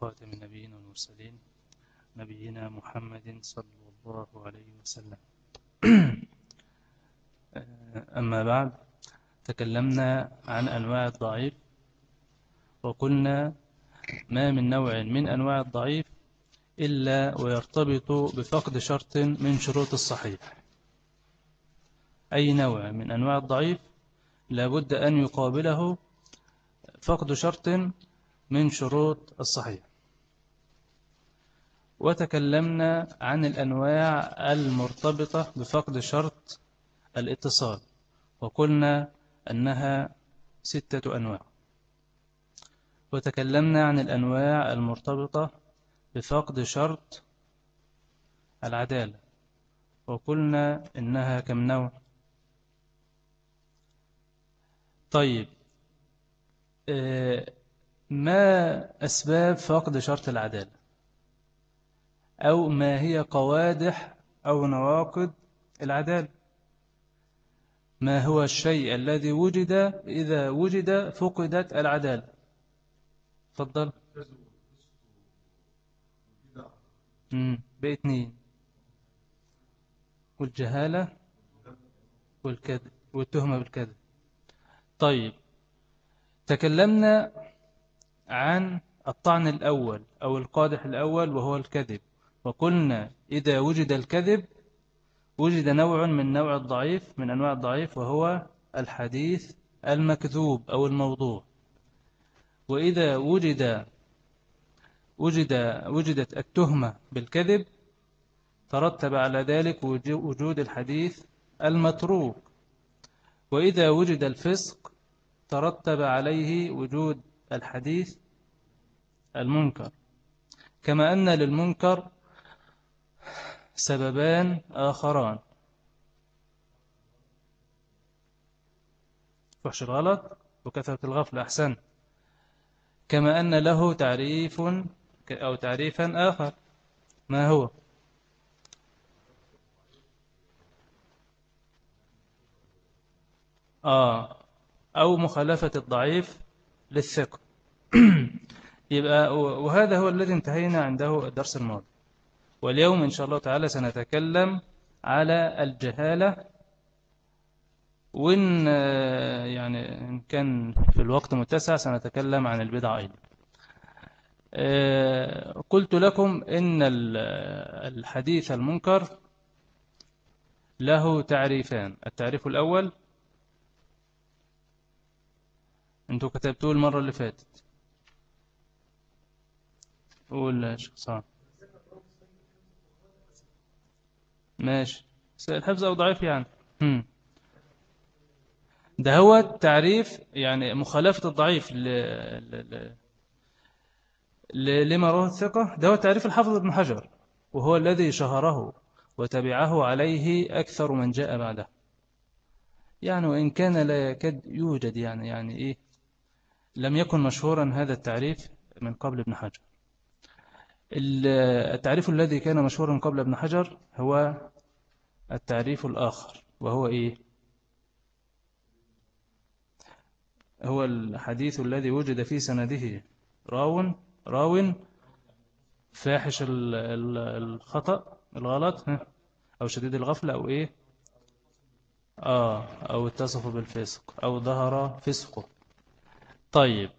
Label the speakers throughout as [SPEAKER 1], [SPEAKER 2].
[SPEAKER 1] خاتم النبيين والمرسلين نبينا محمد صلى الله عليه وسلم. أما بعد تكلمنا عن أنواع الضعيف وقلنا ما من نوع من أنواع الضعيف إلا ويرتبط بفقد شرط من شروط الصحيح. أي نوع من أنواع الضعيف؟ لابد أن يقابله فقد شرط من شروط الصحيح. وتكلمنا عن الأنواع المرتبطة بفقد شرط الاتصال وقلنا أنها ستة أنواع. وتكلمنا عن الأنواع المرتبطة بفقد شرط العدالة وقلنا إنها كم نوع؟ طيب آه، ما أسباب فقد شرط العدالة؟ أو ما هي قوادح أو نواقض العدالة؟ ما هو الشيء الذي وجد إذا وجد فقدت العدالة؟ تفضل. باثنين والجهالة والكذب والتهمة بالكذب. طيب تكلمنا عن الطعن الأول أو القادح الأول وهو الكذب. وقلنا إذا وجد الكذب وجد نوع من نوع الضعيف من أنواع الضعيف وهو الحديث المكذوب أو الموضوع. وإذا وجد وجد وجدت التهمة بالكذب ترتب على ذلك وجود الحديث المتروك. وإذا وجد الفسق ترتب عليه وجود الحديث المنكر. كما أن للمنكر سببان آخران. فحش الغلط وكثرة الغفل أحسن. كما أن له تعريف أو تعريفا آخر. ما هو؟ آه. أو مخالفة الضعيف للثقة. يبقى وهذا هو الذي انتهينا عنده الدرس الماضي. واليوم إن شاء الله تعالى سنتكلم على الجهالة. وإن يعني إن كان في الوقت متسع سنتكلم عن البدع أيضا. آه، قلت لكم إن الحديث المنكر له تعريفان. التعريف الأول أنتوا كتبتوه المرة اللي فاتت. قول يا شيخ صعب ماشي. الحفظ أو ضعيف يعني. هم. ده هو التعريف يعني مخالفة الضعيف ل... ل... ل... لما رواه الثقة. ده هو تعريف الحافظ ابن حجر. وهو الذي شهره وتبعه عليه أكثر من جاء بعده. يعني وإن كان لا يكاد يوجد يعني يعني إيه؟ لم يكن مشهورا هذا التعريف من قبل ابن حجر. التعريف الذي كان مشهورا قبل ابن حجر هو التعريف الآخر وهو إيه؟ هو الحديث الذي وجد في سنده راو راو فاحش الخطأ الغلط أو شديد الغفلة أو إيه؟ آه أو اتصف بالفسق أو ظهر فسقه. طيب.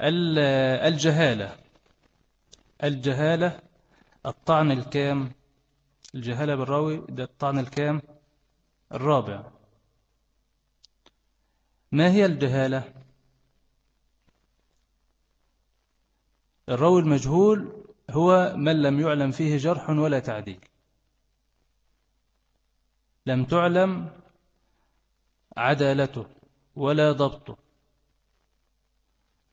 [SPEAKER 1] الجهالة. الجهالة الطعن الكام؟ الجهالة بالراوي ده الطعن الكام؟ الرابع. ما هي الجهالة؟ الراوي المجهول هو من لم يعلم فيه جرح ولا تعديل. لم تعلم عدالته. ولا ضبطه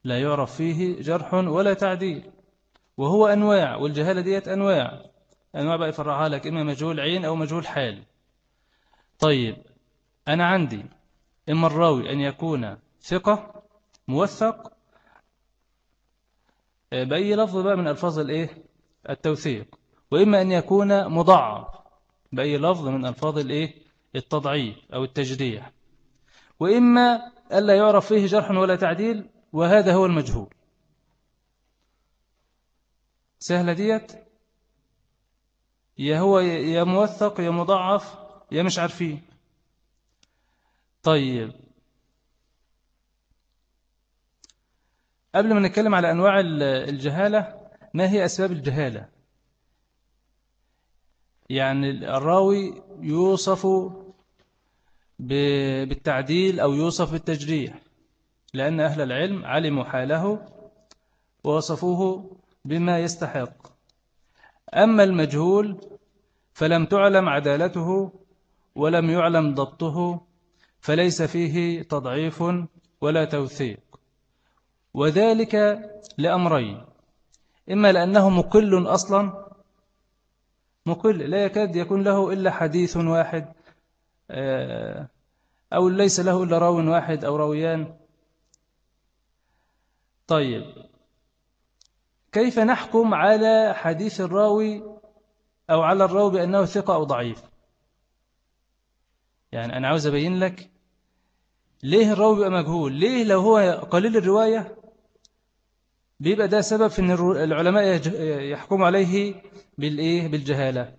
[SPEAKER 1] لا يعرف فيه جرح ولا تعديل. وهو أنواع والجهالة ديت أنواع. أنواع بقى يفرعها لك إما مجهول عين أو مجهول حال. طيب أنا عندي إما الراوي أن يكون ثقة موثق. بأي لفظ بقى من ألفاظ الإيه؟ التوثيق. وإما أن يكون مضعف بأي لفظ من ألفاظ الإيه؟ التضعيف أو التجريح وإما ألا يعرف فيه جرح ولا تعديل وهذا هو المجهول. سهلة ديت؟ يا هو يا موثق يا مضاعف يا مش عارفين طيب. قبل ما نتكلم على أنواع الجهالة ما هي أسباب الجهالة؟ يعني الراوي يوصف بالتعديل أو يوصف بالتجريح لأن أهل العلم علموا حاله ووصفوه بما يستحق. أما المجهول فلم تعلم عدالته ولم يعلم ضبطه فليس فيه تضعيف ولا توثيق. وذلك لأمرين إما لأنه مقل أصلا مقل لا يكاد يكون له إلا حديث واحد آه، أو ليس له إلا راو واحد أو راويان. طيب. كيف نحكم على حديث الراوي أو على الراوي بأنه ثقة أو ضعيف؟ يعني أنا عاوز أبين لك ليه الراوي بيبقى مجهول؟ ليه لو هو قليل الرواية بيبقى ده سبب في أن العلماء يحكموا عليه بالإيه؟ بالجهالة.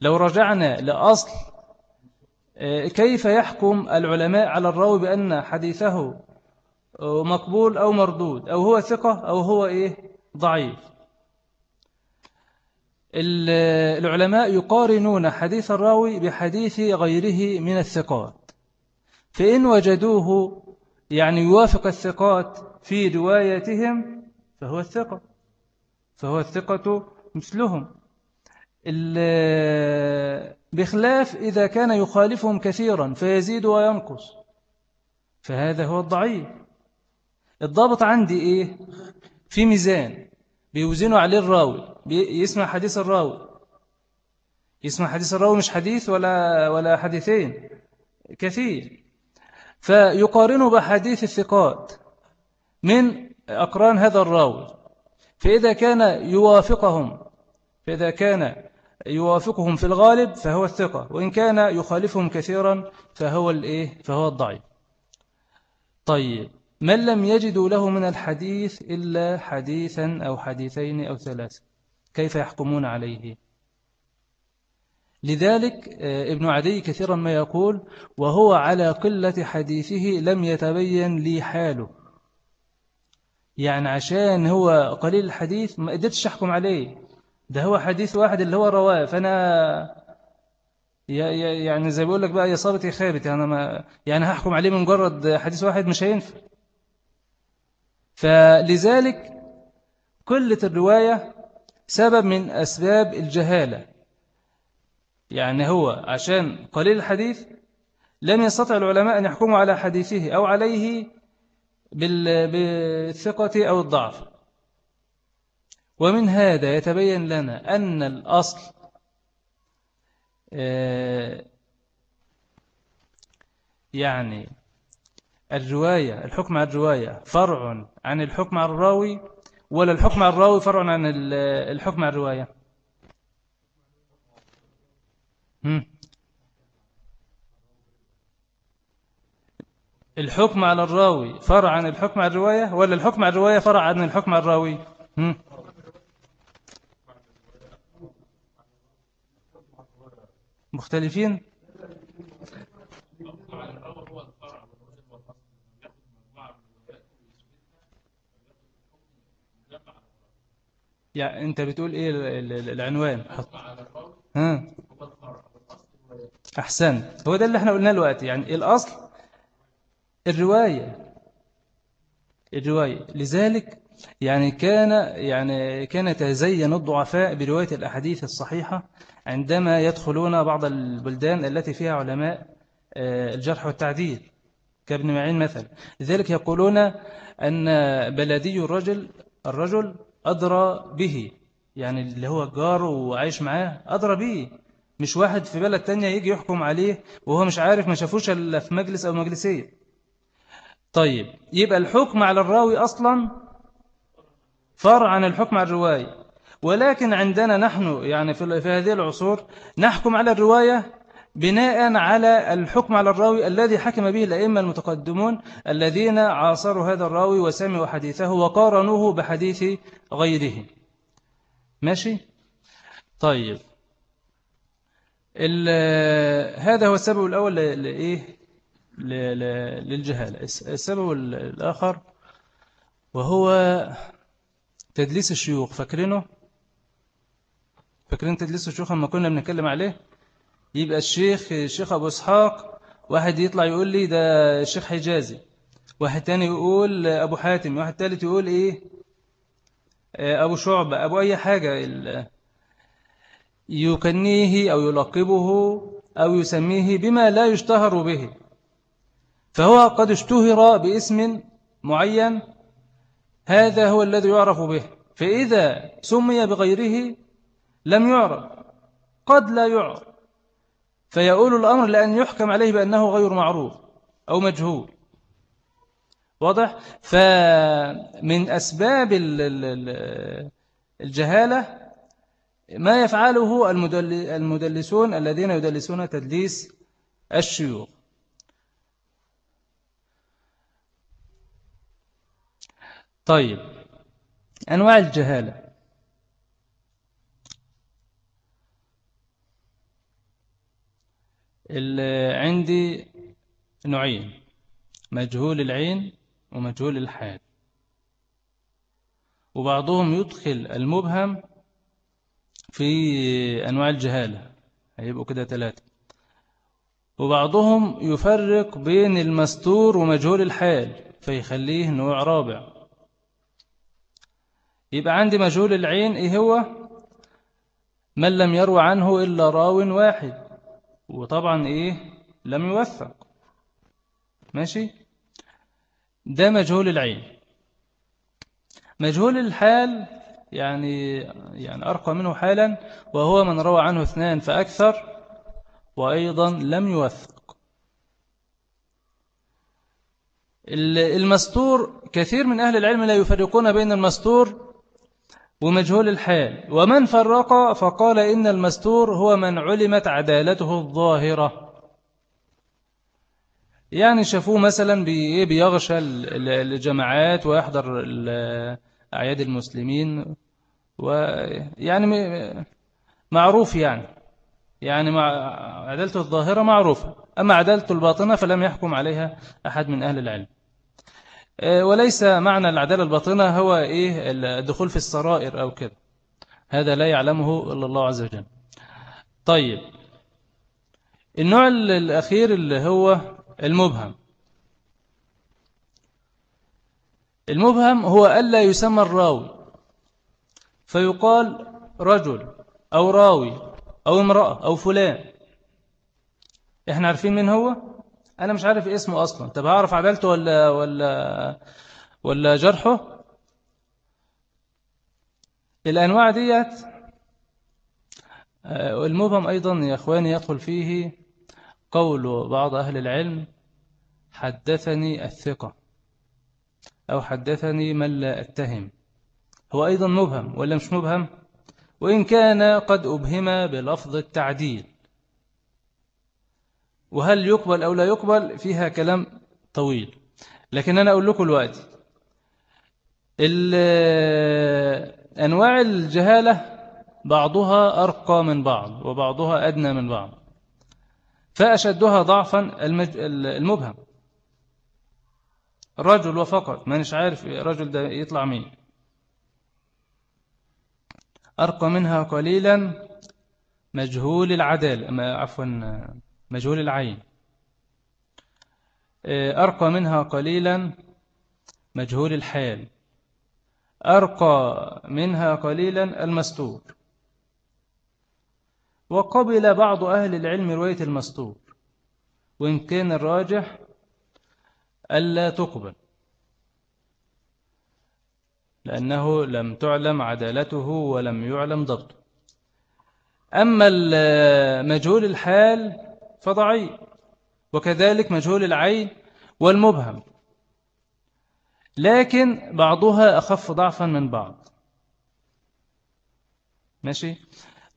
[SPEAKER 1] لو رجعنا لأصل كيف يحكم العلماء على الراوي بأن حديثه مقبول أو مردود؟ أو هو ثقة أو هو إيه؟ ضعيف. العلماء يقارنون حديث الراوي بحديث غيره من الثقات. فإن وجدوه يعني يوافق الثقات في روايتهم فهو الثقة. فهو الثقة مثلهم. بخلاف إذا كان يخالفهم كثيرا فيزيد وينقص. فهذا هو الضعيف. الضابط عندي إيه؟ في ميزان بيوزنوا عليه الراوي. يسمع حديث الراوي. يسمع حديث الراوي مش حديث ولا ولا حديثين. كثير. فيقارنوا بحديث الثقات من أقران هذا الراوي. فإذا كان يوافقهم فإذا كان يوافقهم في الغالب فهو الثقة وإن كان يخالفهم كثيرا فهو الإيه؟ فهو الضعيف. طيب من لم يجدوا له من الحديث إلا حديثا أو حديثين أو ثلاثة كيف يحكمون عليه؟ لذلك آه، ابن عدي كثيرا ما يقول وهو على قلة حديثه لم يتبين لي حاله. يعني عشان هو قليل الحديث ما قدرتش أحكم عليه. ده هو حديث واحد اللي هو رواه. فأنا يعني زي بيقول لك بقى يا صابت يا خابت. يعني, ما يعني هحكم عليه من مجرد حديث واحد مش هينفع. فلذلك قلة الرواية سبب من أسباب الجهالة. يعني هو عشان قليل الحديث لم يستطع العلماء أن يحكموا على حديثه أو عليه بالثقة أو الضعف. ومن هذا يتبين لنا أن الأصل آه، يعني الرواية الحكم على الرواية فرع عن الحكم على الراوي ولا الحكم على الراوي فرع عن الحكم على الرواية؟ الحكم على الراوي فرع عن الحكم على الرواية ولا الحكم على الرواية فرع عن الحكم على الراوي؟ مختلفين؟ يعني انت بتقول إيه العنوان؟ ها؟ احسن هو ده اللي إحنا قلناه دلوقتي. يعني الأصل الرواية. الرواية. لذلك يعني كان يعني كان يتزين الضعفاء برواية الأحاديث الصحيحة عندما يدخلون بعض البلدان التي فيها علماء آه، الجرح والتعديل كابن معين مثلا. لذلك يقولون أن بلدي الرجل الرجل أدرى به يعني اللي هو جاره وعايش معاه أدرى به. مش واحد في بلد تانية يجي يحكم عليه وهو مش عارف ما شافوش إلا في مجلس أو مجلسية طيب يبقى الحكم على الراوي أصلا فرع عن الحكم على الرواية. ولكن عندنا نحن يعني في هذه العصور نحكم على الرواية بناء على الحكم على الراوي الذي حكم به الأئمة المتقدمون الذين عاصروا هذا الراوي وسمعوا حديثه وقارنوه بحديث غيره. ماشي؟ طيب. هذا هو السبب الأول لإيه للجهالة. السبب الآخر وهو تدليس الشيوخ. فاكرينه؟ فاكرين تدليس الشيوخ لما كنا بنتكلم عليه؟ يبقى الشيخ الشيخ أبو إسحاق واحد يطلع يقول لي ده الشيخ حجازي. واحد تاني يقول أبو حاتم. واحد تالت يقول إيه؟ أبو شعبة. أبو أي حاجة. يكنيه أو يلقبه أو يسميه بما لا يشتهر به. فهو قد اشتهر باسم معين. هذا هو الذي يعرف به. فإذا سمي بغيره لم يعرف قد لا يعرف فيقول الأمر لأن يحكم عليه بأنه غير معروف أو مجهول. واضح؟ فمن أسباب الجهالة ما يفعله المدلسون الذين يدلسون تدليس الشيوخ. طيب أنواع الجهالة. عندي نوعين مجهول العين ومجهول الحال. وبعضهم يدخل المبهم في أنواع الجهالة هيبقوا كده ثلاثة وبعضهم يفرق بين المستور ومجهول الحال فيخليه نوع رابع. يبقى عندي مجهول العين إيه هو؟ من لم يروى عنه إلا راو واحد. وطبعا إيه؟ لم يوثق. ماشي؟ ده مجهول العين. مجهول الحال يعني يعني أرقى منه حالا وهو من روى عنه اثنان فأكثر وأيضا لم يوثق. المستور كثير من أهل العلم لا يفرقون بين المستور ومجهول الحال. ومن فرق فقال إن المستور هو من علمت عدالته الظاهرة. يعني شافوه مثلا بيغشى الجماعات ويحضر أعياد المسلمين. ويعني معروف يعني. يعني عدالته الظاهرة معروفة. أما عدالته الباطنة فلم يحكم عليها أحد من أهل العلم. وليس معنى العدالة الباطنة هو إيه؟ الدخول في السرائر أو كده. هذا لا يعلمه إلا الله عز وجل. طيب. النوع الأخير اللي هو المبهم. المبهم هو ألا يسمى الراوي. فيقال رجل أو راوي أو امرأة أو فلان. إحنا عارفين من هو؟ أنا مش عارف اسمه أصلا. طب هعرف عدالته ولا, ولا, ولا جرحه؟ الأنواع ديت آه، المبهم أيضا يا أخواني يدخل فيه قول بعض أهل العلم حدثني الثقة أو حدثني من لا أتهم. هو أيضا مبهم ولا مش مبهم؟ وإن كان قد أبهم بلفظ التعديل. وهل يقبل أو لا يقبل فيها كلام طويل. لكن أنا أقول لكم الوقت. أنواع الجهالة بعضها أرقى من بعض وبعضها أدنى من بعض. فأشدها ضعفا المبهم. رجل وفقط ما نش عارف رجل ده يطلع مين. أرقى منها قليلا مجهول العدال عفوا مجهول العين. أرقى منها قليلا مجهول الحال. أرقى منها قليلا المستور. وقبل بعض أهل العلم رواية المستور وإن كان الراجح ألا تقبل لأنه لم تعلم عدالته ولم يعلم ضبطه. أما مجهول الحال فضعيف وكذلك مجهول العين والمبهم. لكن بعضها أخف ضعفا من بعض. ماشي؟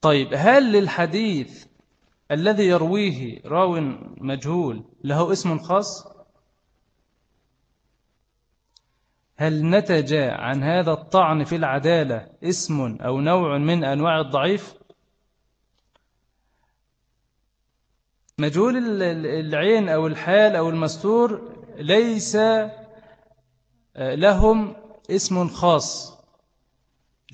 [SPEAKER 1] طيب هل للحديث الذي يرويه راو مجهول له اسم خاص؟ هل نتج عن هذا الطعن في العدالة اسم أو نوع من أنواع الضعيف؟ مجهول العين أو الحال أو المستور ليس لهم اسم خاص.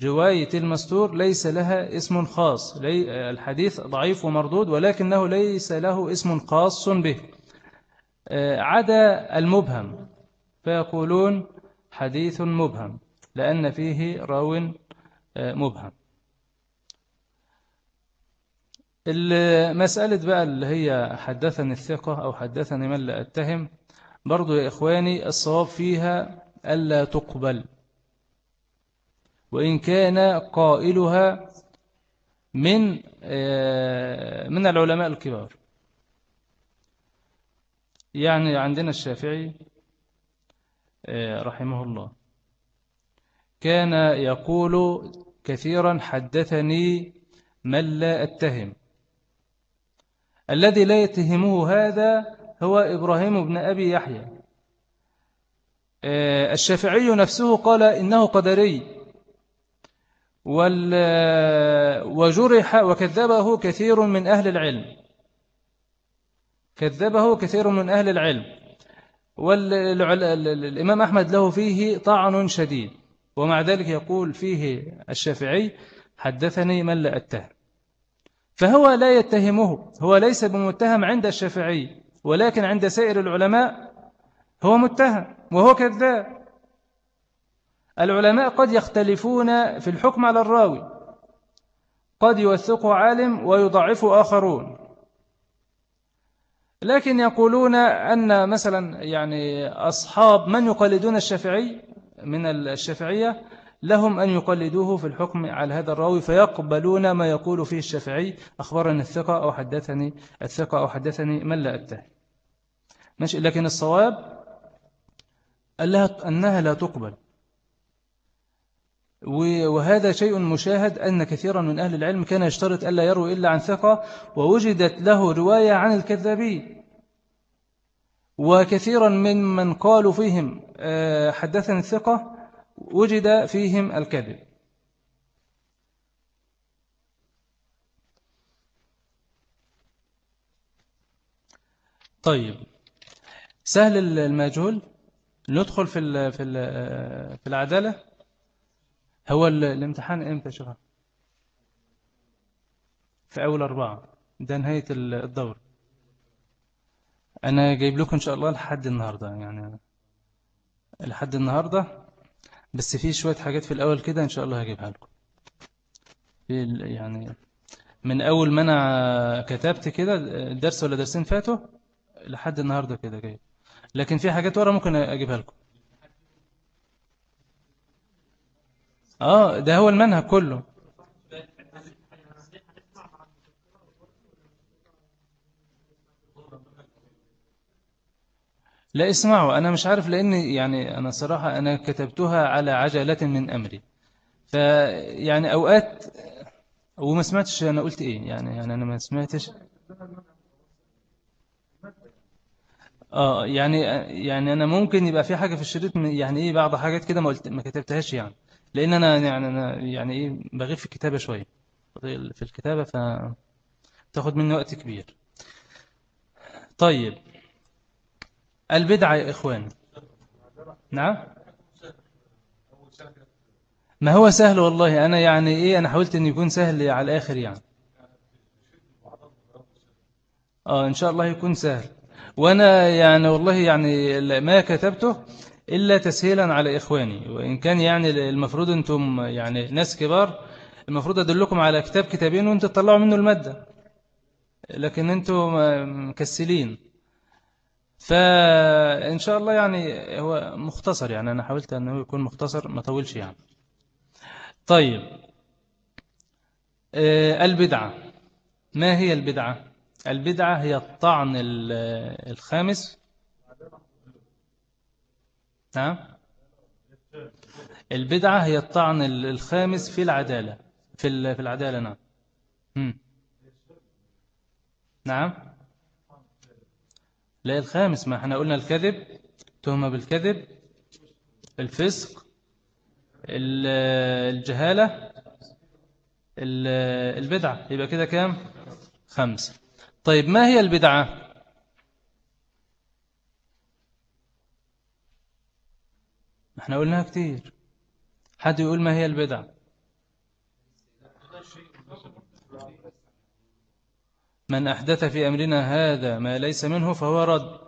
[SPEAKER 1] رواية المستور ليس لها اسم خاص. الحديث ضعيف ومردود ولكنه ليس له اسم خاص به. عدا المبهم. فيقولون حديث مبهم لأن فيه راو مبهم. المسألة بقى اللي هي حدثني الثقة أو حدثني من لا أتهم برضو يا إخواني الصواب فيها ألا تقبل. وإن كان قائلها من آه، من العلماء الكبار. يعني عندنا الشافعي آه، رحمه الله كان يقول كثيرا حدثني من لا أتهم. الذي لا يتهمه هذا هو إبراهيم بن أبي يحيى. آه، الشافعي نفسه قال إنه قدري. وجرح وكذبه كثير من أهل العلم. كذبه كثير من أهل العلم. والإمام أحمد له فيه طعن شديد. ومع ذلك يقول فيه الشافعي حدثني من لا أتهم. فهو لا يتهمه هو ليس بمتهم عند الشافعي ولكن عند سائر العلماء هو متهم وهو كذاب. العلماء قد يختلفون في الحكم على الراوي قد يوثق عالم ويضعف آخرون. لكن يقولون أن مثلا يعني أصحاب من يقلدون الشافعي من الشافعية؟ لهم أن يقلدوه في الحكم على هذا الراوي فيقبلون ما يقول فيه الشافعي. أخبرني الثقة أو حدثني الثقة أو حدثني من لا أتهم. ماشي لكن الصواب أنها لا تقبل. وهذا شيء مشاهد أن كثيرا من أهل العلم كان يشترط ألا يروي إلا عن ثقة ووجدت له رواية عن الكذابين. وكثيرا من من قالوا فيهم آه، حدثني الثقة وجد فيهم الكذب. طيب سهل المجهول. ندخل في في في العدالة. هو الامتحان إمتى شوف في أول أربعة. ده نهاية الدور. أنا جايب لكم إن شاء الله لحد النهاردة يعني لحد النهاردة. بس في شوية حاجات في الأول كده إن شاء الله هجيبها لكم. في يعني من أول ما أنا كتبت كده درس ولا درسين فاتوا لحد النهاردة كده جايب لكن في حاجات ورا ممكن أجيبها لكم. آه ده هو المنهج كله. لا اسمعوا أنا مش عارف لأن يعني أنا صراحة أنا كتبتها على عجلة من أمري. فيعني أوقات وما سمعتش أنا قلت إيه يعني يعني أنا ما سمعتش. آه يعني يعني أنا ممكن يبقى في حاجة في الشريط يعني إيه بعض حاجات كده ما قلت ما كتبتهاش يعني. لأن أنا يعني أنا يعني إيه بغيب في الكتابة شوية. في الكتابة ف تاخد مني وقت كبير. طيب. البدعة يا إخوان. نعم. ما هو سهل والله؟ أنا يعني إيه أنا حاولت أن يكون سهل على الآخر يعني. آه إن شاء الله يكون سهل. وأنا يعني والله يعني ما كتبته إلا تسهيلا على إخواني. وإن كان يعني المفروض أنتم يعني ناس كبار المفروض أدلكم على كتاب كتابين وأنتم تطلعوا منه المادة. لكن أنتم مكسلين. فإن شاء الله يعني هو مختصر يعني أنا حاولت أنه يكون مختصر ما طولش يعني. طيب. آه، البدعة. ما هي البدعة؟ البدعة هي الطعن الخامس. نعم البدعة هي الطعن الخامس في العدالة في في العدالة نعم. نعم. لا الخامس ما إحنا قلنا الكذب تهمة بالكذب الفسق الجهالة البدعة. يبقى كده كام؟ خمسة طيب ما هي البدعة؟ إحنا قلناها كتير. حد يقول ما هي البدعة؟ من أحدث في أمرنا هذا ما ليس منه فهو رد.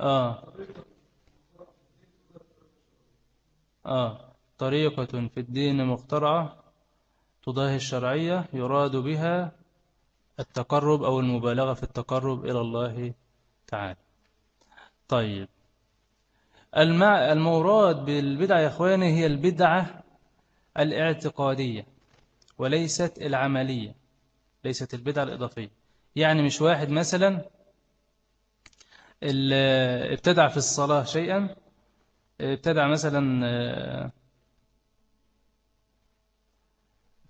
[SPEAKER 1] آه. آه. طريقة في الدين مخترعة تضاهي الشرعية يراد بها التقرب أو المبالغة في التقرب إلى الله تعالى. طيب. الموراد بالبدعة يا أخواني هي البدعة الاعتقادية وليست العملية. ليست البدعة الإضافية. يعني مش واحد مثلا ابتدع في الصلاة شيئا ابتدع مثلا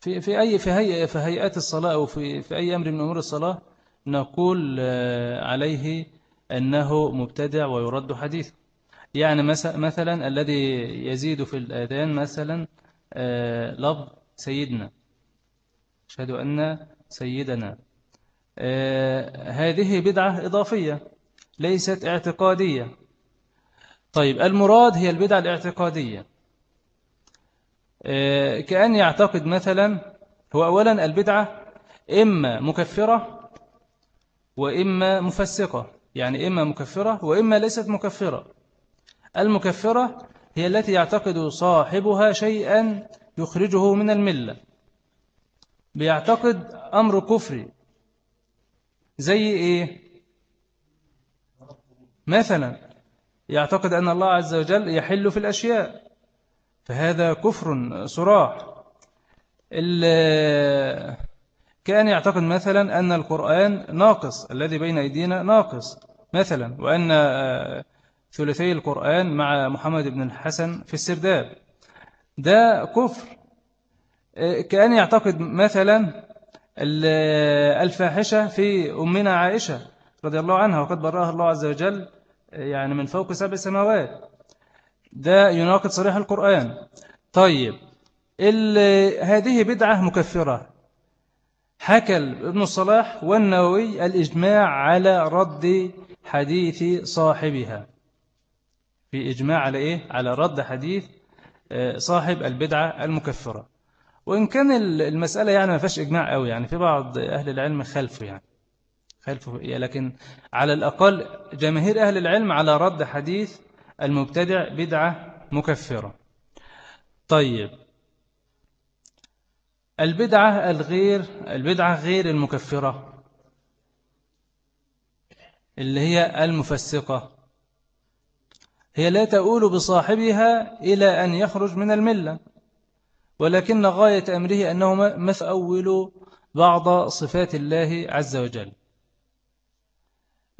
[SPEAKER 1] في في أي في هيئة في هيئات الصلاة أو في في أي أمر من أمور الصلاة نقول عليه أنه مبتدع ويرد حديث يعني مثلا الذي يزيد في الآذان مثلا لفظ سيدنا. أشهد أن سيدنا. آه هذه بدعة إضافية ليست اعتقادية. طيب المراد هي البدعة الاعتقادية. آه كأن يعتقد مثلا هو أولا البدعة إما مكفرة وإما مفسقة. يعني إما مكفرة وإما ليست مكفرة. المكفرة هي التي يعتقد صاحبها شيئا يخرجه من الملة. بيعتقد أمر كفري. زي إيه؟ مثلا يعتقد أن الله عز وجل يحل في الأشياء فهذا كفر صراح. كان يعتقد مثلا أن القرآن ناقص الذي بين أيدينا ناقص. مثلا وأن ثلثي القرآن مع محمد بن الحسن في السرداب. ده كفر. كأن يعتقد مثلا الفاحشة في أمنا عائشة رضي الله عنها وقد برأها الله عز وجل يعني من فوق سبع سماوات. ده يناقض صريح القرآن. طيب هذه بدعة مكفرة. حكى ابن الصلاح والنووي الإجماع على رد حديث صاحبها. في إجماع على إيه؟ على رد حديث آه، صاحب البدعة المكفرة. وإن كان المسألة يعني ما فيهاش إجماع قوي يعني في بعض أهل العلم خلفه يعني خلفه لكن على الأقل جماهير أهل العلم على رد حديث المبتدع بدعة مكفرة. طيب. البدعة الغير البدعة غير المكفرة اللي هي المفسقة هي لا تؤول بصاحبها إلى أن يخرج من الملة. ولكن غاية أمره أنه مثأول بعض صفات الله عز وجل.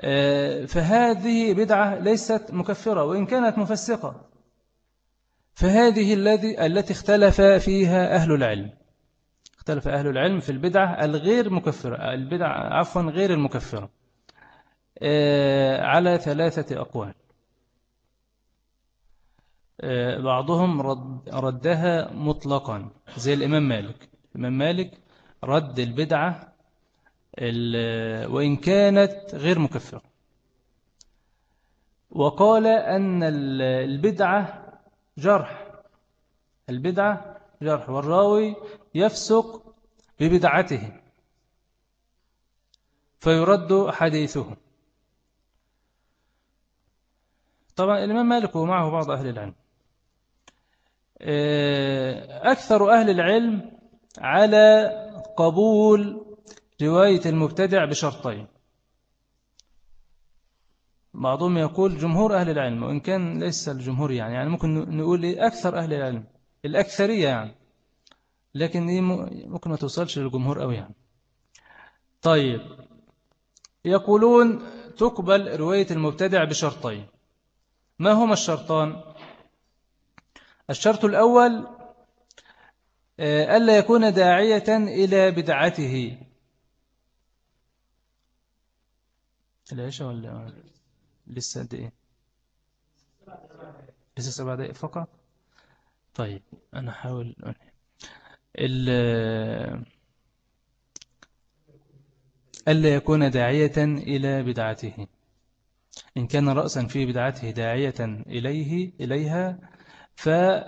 [SPEAKER 1] آه، فهذه بدعة ليست مكفرة وإن كانت مفسقة فهذه الذي التي اختلف فيها أهل العلم. اختلف أهل العلم في البدعة الغير مكفرة البدعة عفوا غير المكفرة. آه، على ثلاثة أقوال. بعضهم رد ردها مطلقا زي الإمام مالك. الإمام مالك رد البدعة وإن كانت غير مكفرة. وقال أن البدعة جرح. البدعة جرح. والراوي يفسق ببدعته فيرد حديثه طبعا الإمام مالك ومعه بعض أهل العلم. آه، أكثر أهل العلم على قبول رواية المبتدع بشرطين. بعضهم يقول جمهور أهل العلم وإن كان ليس الجمهور يعني يعني ممكن نقول أكثر أهل العلم الأكثرية يعني لكن دي ممكن ما توصلش للجمهور أوي يعني. طيب يقولون تقبل رواية المبتدع بشرطين. ما هما الشرطان؟ الشرط الأول آه، ألا يكون داعية إلى بدعته. العشاء ولا لسه قد إيه؟ لسه سبع دقائق فقط؟ طيب أنا أحاول ألا يكون داعية إلى بدعته. إن كان رأسا في بدعته داعية إليه إليها فلا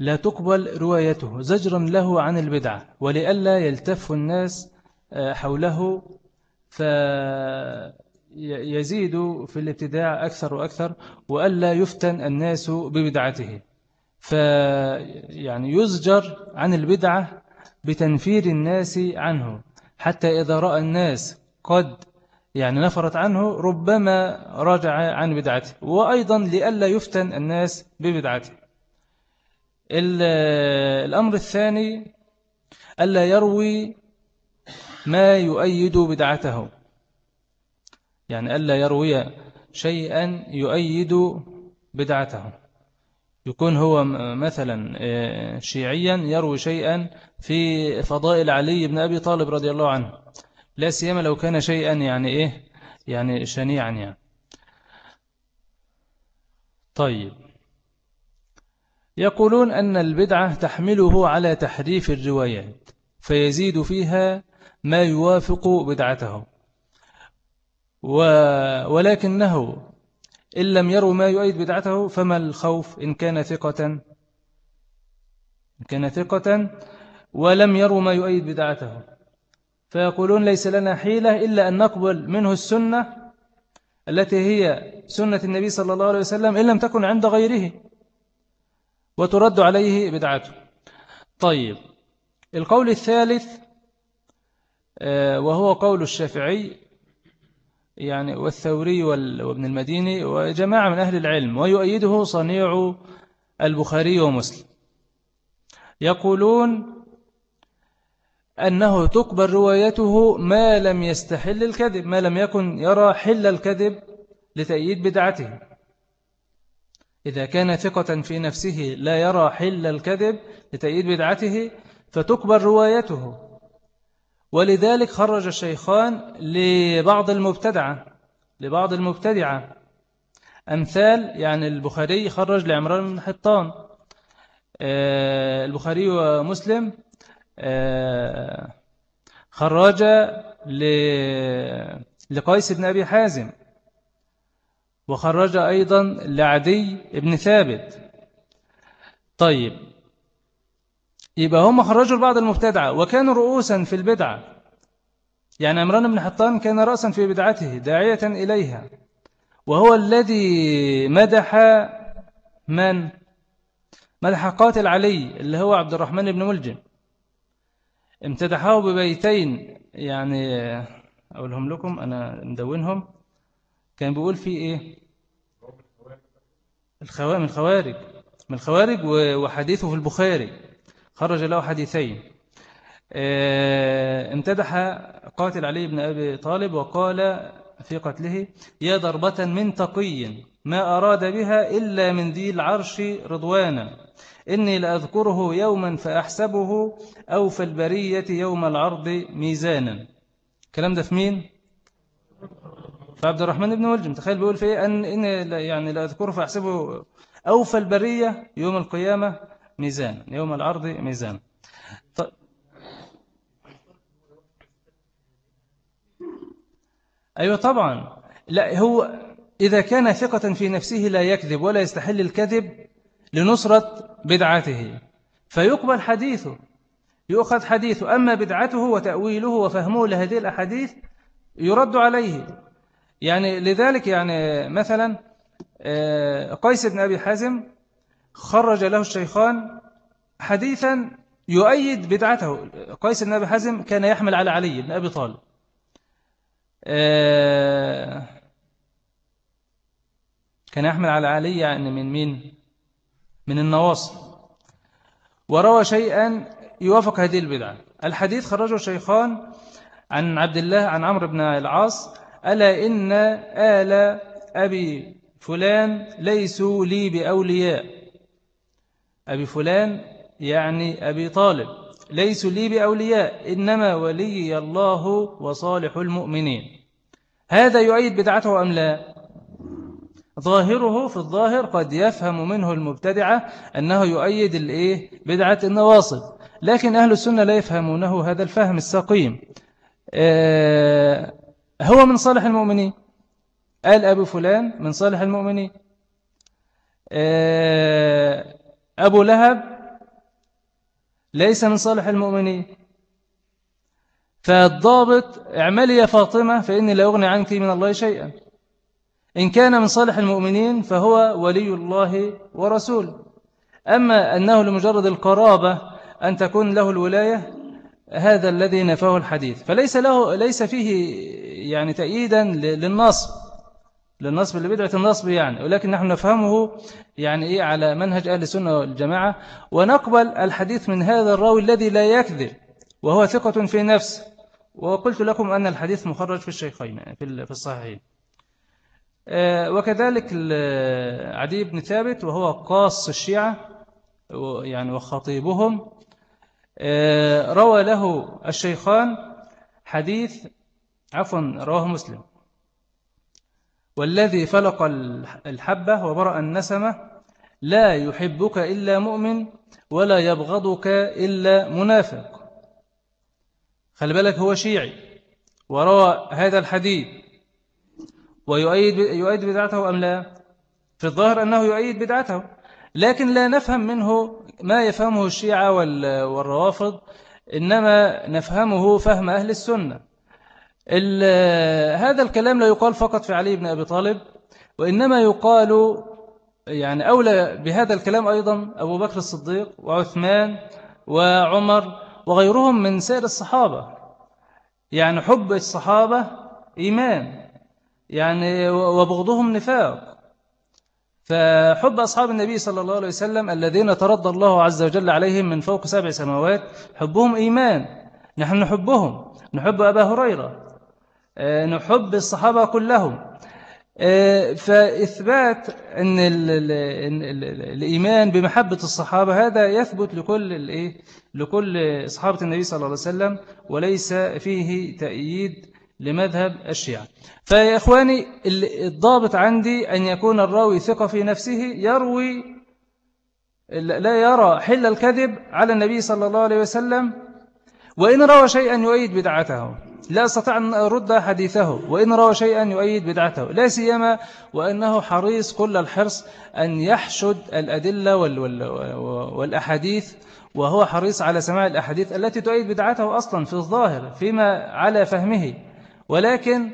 [SPEAKER 1] آه، تقبل روايته. زجرا له عن البدعة ولئلا يلتف الناس آه، حوله. فيزيد في الابتداع أكثر وأكثر وألا يفتن الناس ببدعته. فيعني يزجر عن البدعة بتنفير الناس عنه حتى إذا رأى الناس قد يعني نفرت عنه ربما رجع عن بدعته وأيضا لئلا يفتن الناس ببدعته. الأمر الثاني ألا يروي ما يؤيد بدعته. يعني ألا يروي شيئا يؤيد بدعته. يكون هو مثلا آه، شيعيا يروي شيئا في فضائل علي بن أبي طالب رضي الله عنه. لا سيما لو كان شيئا يعني إيه؟ يعني شنيعا يعني. طيب. يقولون أن البدعة تحمله على تحريف الروايات فيزيد فيها ما يوافق بدعته ولكنه إن لم يروا ما يؤيد بدعته فما الخوف؟ إن كان ثقة. إن كان ثقة ولم يروا ما يؤيد بدعته. فيقولون ليس لنا حيلة إلا أن نقبل منه السنة التي هي سنة النبي صلى الله عليه وسلم إن لم تكن عند غيره وترد عليه بدعته. طيب القول الثالث آه، وهو قول الشافعي يعني والثوري وابن المديني وجماعة من أهل العلم ويؤيده صنيع البخاري ومسلم. يقولون أنه تقبل روايته ما لم يستحل الكذب ما لم يكن يرى حل الكذب لتأييد بدعته. إذا كان ثقة في نفسه لا يرى حل الكذب لتأييد بدعته فتقبل روايته. ولذلك خرج الشيخان لبعض المبتدعة لبعض المبتدعة. أمثال يعني البخاري خرج لعمران بن حطان. آه، البخاري ومسلم آه، خرج لقيس بن أبي حازم وخرج أيضا لعدي بن ثابت. طيب يبقى هم خرجوا بعض المبتدعة وكانوا رؤوسا في البدعة يعني عمران بن حطان كان رأسا في بدعته داعية إليها. وهو الذي مدح من؟ مدح قاتل علي اللي هو عبد الرحمن بن ملجم. امتدحه ببيتين يعني أقولهم لكم أنا مدونهم. كان بيقول فيه إيه؟ الخوارج من الخوارج من الخوارج وحديثه في البخاري. خرج له حديثين. آه، امتدح قاتل علي بن أبي طالب وقال في قتله يا ضربة من تقي ما أراد بها إلا من ذي العرش رضوانا. إني لأذكره يوما فأحسبه أو في البرية يوم العرض ميزانا. الكلام ده في مين؟ فعبد الرحمن بن ولجم تخيل بيقول في إيه؟ أن إني يعني لأذكره فأحسبه أو في البرية يوم القيامة ميزانا. يوم العرض ميزانا. ط... أيوة طبعا. لا هو إذا كان ثقة في نفسه لا يكذب ولا يستحل الكذب لنصرة بدعته. فيقبل حديثه. يؤخذ حديثه. أما بدعته وتأويله وفهمه لهذه الأحاديث يرد عليه. يعني لذلك يعني مثلا آه، قيس بن أبي حازم خرج له الشيخان حديثا يؤيد بدعته. قيس بن أبي حازم كان يحمل على علي بن أبي طالب. آه، كان يحمل على علي يعني من مين؟ من النواصب وروى شيئا يوافق هذه البدعة. الحديث خرجه الشيخان عن عبد الله عن عمرو بن العاص ألا إن آل أبي فلان ليسوا لي بأولياء. أبي فلان يعني أبي طالب. ليسوا لي بأولياء إنما ولي الله وصالح المؤمنين. هذا يؤيد بدعته أم لا؟ ظاهره في الظاهر قد يفهم منه المبتدعة أنه يؤيد الإيه؟ بدعة النواصب. لكن أهل السنة لا يفهمونه هذا الفهم السقيم. آه، هو من صالح المؤمنين. قال أبو فلان من صالح المؤمنين. آه، أبو لهب ليس من صالح المؤمنين. فالضابط اعملي يا فاطمة فإني لا أغني عنك من الله شيئا. إن كان من صالح المؤمنين فهو ولي الله ورسوله أما أنه لمجرد القرابة أن تكون له الولاية هذا الذي نفاه الحديث. فليس له ليس فيه يعني تأييدا للنصب. للنصب لبدعة النصب يعني. ولكن نحن نفهمه يعني إيه على منهج أهل السنة والجماعة. ونقبل الحديث من هذا الراوي الذي لا يكذب وهو ثقة في نفسه. وقلت لكم أن الحديث مخرج في الشيخين في الصحيحين. وكذلك عدي بن ثابت وهو قاص الشيعة يعني وخطيبهم. آه، روى له الشيخان حديث عفوا رواه مسلم. والذي فلق الحبة وبرأ النسمة لا يحبك إلا مؤمن ولا يبغضك إلا منافق. خلي بالك هو شيعي وروى هذا الحديث. ويؤيد يؤيد بدعته أم لا؟ في الظاهر أنه يؤيد بدعته لكن لا نفهم منه ما يفهمه الشيعة والروافض إنما نفهمه فهم أهل السنة. هذا الكلام لا يقال فقط في علي بن أبي طالب وإنما يقال يعني أولى بهذا الكلام أيضا أبو بكر الصديق وعثمان وعمر وغيرهم من سائر الصحابة. يعني حب الصحابة إيمان. يعني وبغضهم نفاق. فحب أصحاب النبي صلى الله عليه وسلم الذين ترضى الله عز وجل عليهم من فوق سبع سماوات حبهم إيمان. نحن نحبهم. نحب أبا هريرة. آه، نحب الصحابة كلهم. آه، فإثبات أن الإيمان بمحبة الصحابة هذا يثبت لكل الإيه لكل صحابة النبي صلى الله عليه وسلم وليس فيه تأييد لمذهب الشيعة. فيا إخواني الضابط عندي أن يكون الراوي ثقة في نفسه يروي لا يرى حل الكذب على النبي صلى الله عليه وسلم وإن روى شيئا يؤيد بدعته. لا أستطيع أن أرد حديثه وإن روى شيئا يؤيد بدعته. لا سيما وأنه حريص كل الحرص أن يحشد الأدلة والأحاديث وهو حريص على سماع الأحاديث التي تؤيد بدعته أصلا في الظاهر فيما على فهمه. ولكن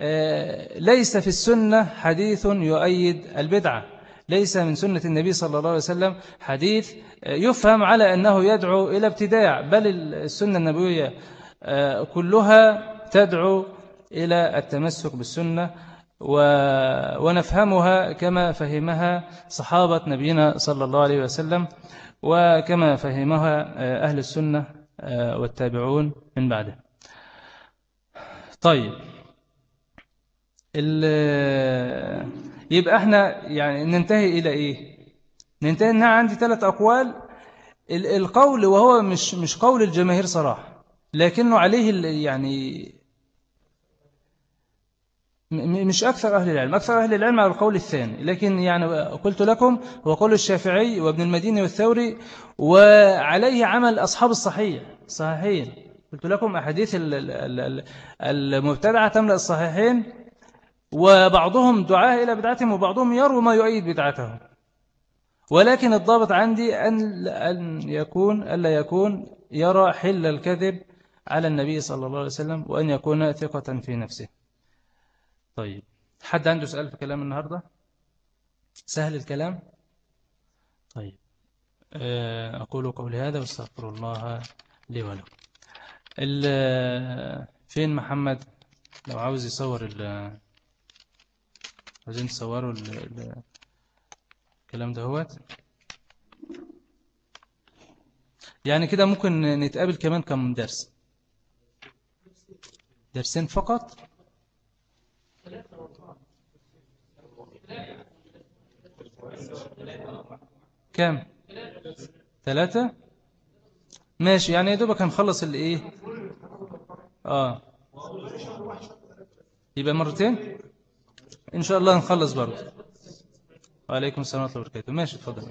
[SPEAKER 1] آه، ليس في السنة حديث يؤيد البدعة. ليس من سنة النبي صلى الله عليه وسلم حديث آه، يفهم على أنه يدعو إلى ابتداع بل السنة النبوية آه، كلها تدعو إلى التمسك بالسنة ونفهمها كما فهمها صحابة نبينا صلى الله عليه وسلم وكما فهمها أهل السنة والتابعون من بعده. طيب. يبقى إحنا يعني ننتهي إلى إيه؟ ننتهي أنها عندي ثلاث أقوال. القول وهو مش مش قول الجماهير صراحة لكنه عليه يعني مش أكثر أهل العلم أكثر أهل العلم على القول الثاني. لكن يعني قلت لكم هو قول الشافعي وابن المدينة والثوري وعليه عمل أصحاب الصحيح صحيحين. قلت لكم أحاديث المبتدعة تملأ الصحيحين وبعضهم دعاه إلى بدعتهم وبعضهم يروي ما يؤيد بدعته. ولكن الضابط عندي أن أن يكون ألا يكون يرى حل الكذب على النبي صلى الله عليه وسلم وأن يكون ثقة في نفسه. طيب حد عنده سؤال في كلام النهاردة؟ سهل الكلام. طيب آه، أقول قولي هذا واستغفر الله لي ولكم. فين محمد؟ لو عاوز يصور ال عاوزين تصوروا الكلام ده هوت يعني كده ممكن نتقابل كمان كم درس. درسين فقط؟ كم ثلاثة ماشي يعني يا دوبك هنخلص الايه آه. يبقى مرتين؟ إن شاء الله نخلص برضه.
[SPEAKER 2] وعليكم السلام ورحمة الله وبركاته. ماشي اتفضل.